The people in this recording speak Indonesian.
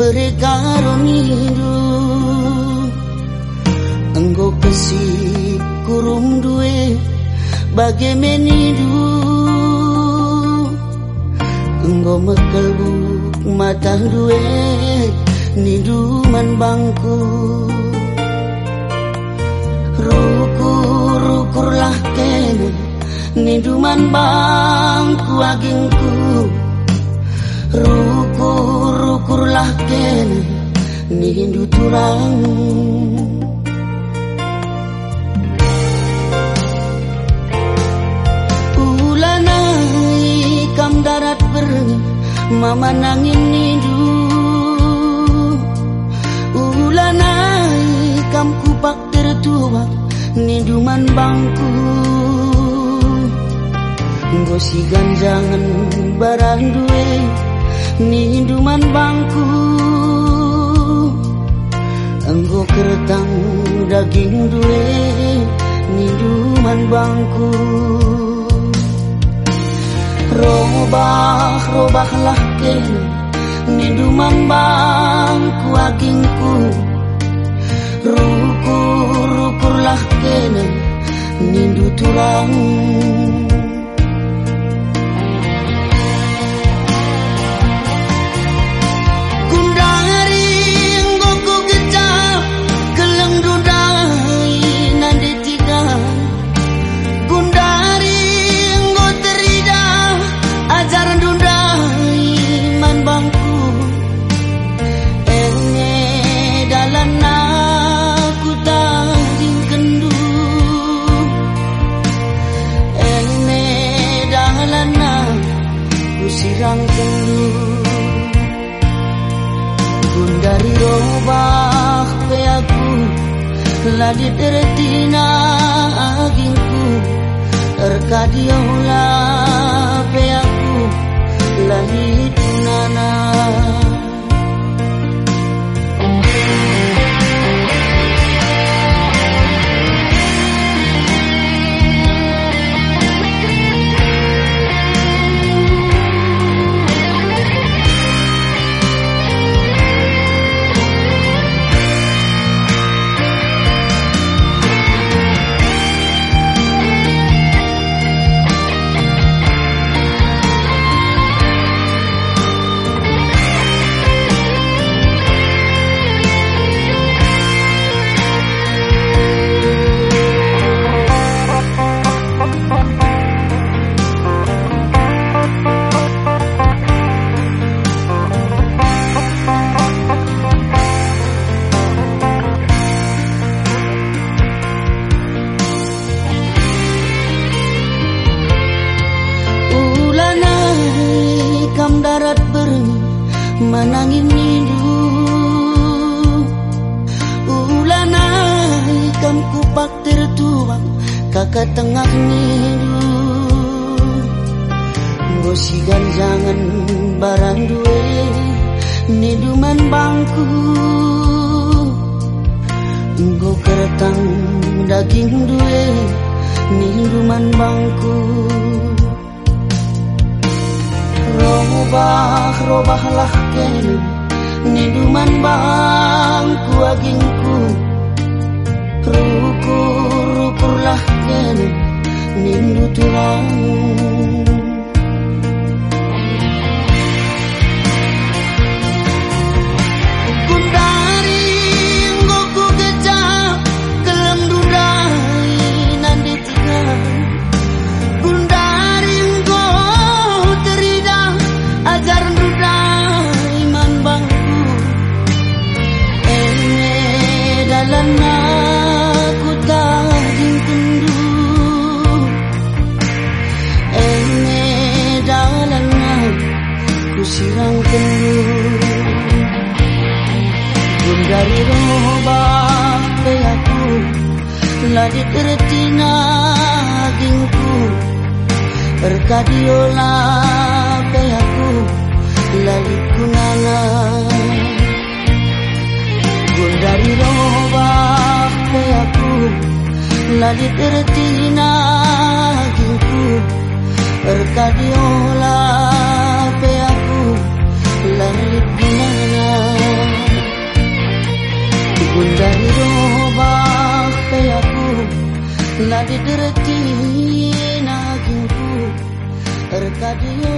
berkaro nidu enggo kesih kurung duwe bagaimana enggo mekelbu mata duwe niduman bangku rukur lah kene niduman bangku agingku rukur lah kene nindu turang Ulanai kam darat berni mama nangin nidu Ulanai kam kupak tertua niduman bangku Gosi ganjangan barang niduman bangku. Enggo keretang daging duwe niduman bangku. Robah robah lah kene niduman bangku agingku. Rukur rukur lah kene nindu tulang Pe aku Ladi teretina agingku. Terkadiola pe aku Lahit kakak tengah nidu Gosi jangan barang duwe niduman bangku. Go keretang daging duwe niduman bangku. Robah robahlah kene Niduman bangku agingku. Rukur kene Nindu tulang dari robah aku Ladi tertina gingku Berkadiola aku Lali kunana dari robah aku Ladi tertina Terkadiola pe I do.